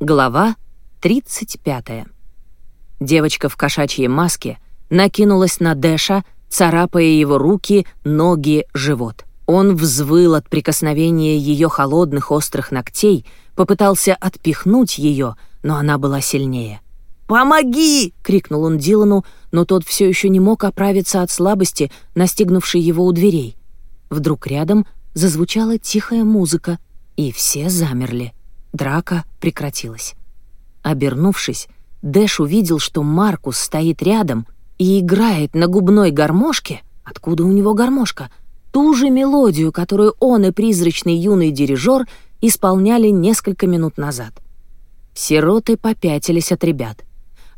Глава 35. Девочка в кошачьей маске накинулась на Дэша, царапая его руки, ноги, живот. Он взвыл от прикосновения ее холодных острых ногтей, попытался отпихнуть ее, но она была сильнее. «Помоги!» — крикнул он Дилану, но тот все еще не мог оправиться от слабости, настигнувшей его у дверей. Вдруг рядом зазвучала тихая музыка, и все замерли. Драка прекратилась. Обернувшись, Дэш увидел, что Маркус стоит рядом и играет на губной гармошке, откуда у него гармошка, ту же мелодию, которую он и призрачный юный дирижер исполняли несколько минут назад. Сироты попятились от ребят.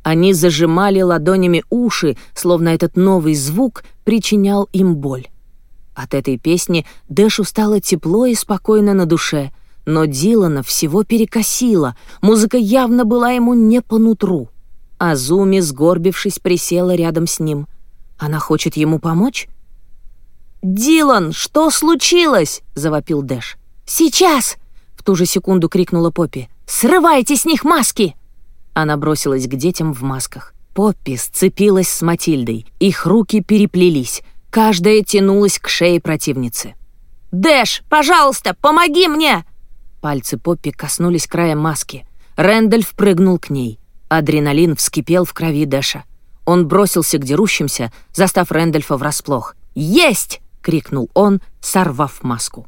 Они зажимали ладонями уши, словно этот новый звук причинял им боль. От этой песни Дэшу стало тепло и спокойно на душе — но Дилана всего перекосила, музыка явно была ему не по нутру. Азуми, сгорбившись, присела рядом с ним. «Она хочет ему помочь?» «Дилан, что случилось?» — завопил Дэш. «Сейчас!» — в ту же секунду крикнула Поппи. «Срывайте с них маски!» Она бросилась к детям в масках. Поппи сцепилась с Матильдой. Их руки переплелись. Каждая тянулась к шее противницы. «Дэш, пожалуйста, помоги мне!» Пальцы Поппи коснулись края маски. Рэндальф прыгнул к ней. Адреналин вскипел в крови Дэша. Он бросился к дерущимся, застав Рэндальфа врасплох. «Есть!» — крикнул он, сорвав маску.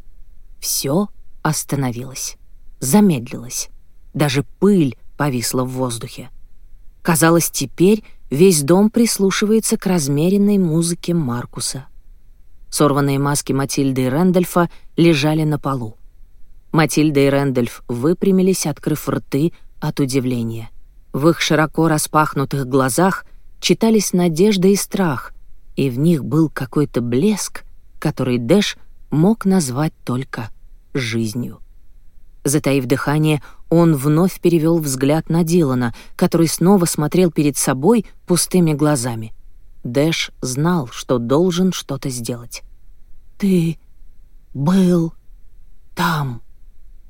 Все остановилось, замедлилось. Даже пыль повисла в воздухе. Казалось, теперь весь дом прислушивается к размеренной музыке Маркуса. Сорванные маски Матильды и Рэндольфа лежали на полу. Матильда и Рэндольф выпрямились, открыв рты от удивления. В их широко распахнутых глазах читались надежда и страх, и в них был какой-то блеск, который Дэш мог назвать только жизнью. Затаив дыхание, он вновь перевел взгляд на Дилана, который снова смотрел перед собой пустыми глазами. Дэш знал, что должен что-то сделать. «Ты был там».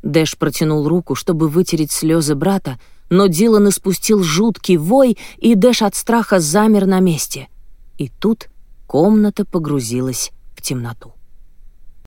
Дэш протянул руку, чтобы вытереть слезы брата, но Дилан испустил жуткий вой, и Дэш от страха замер на месте. И тут комната погрузилась в темноту.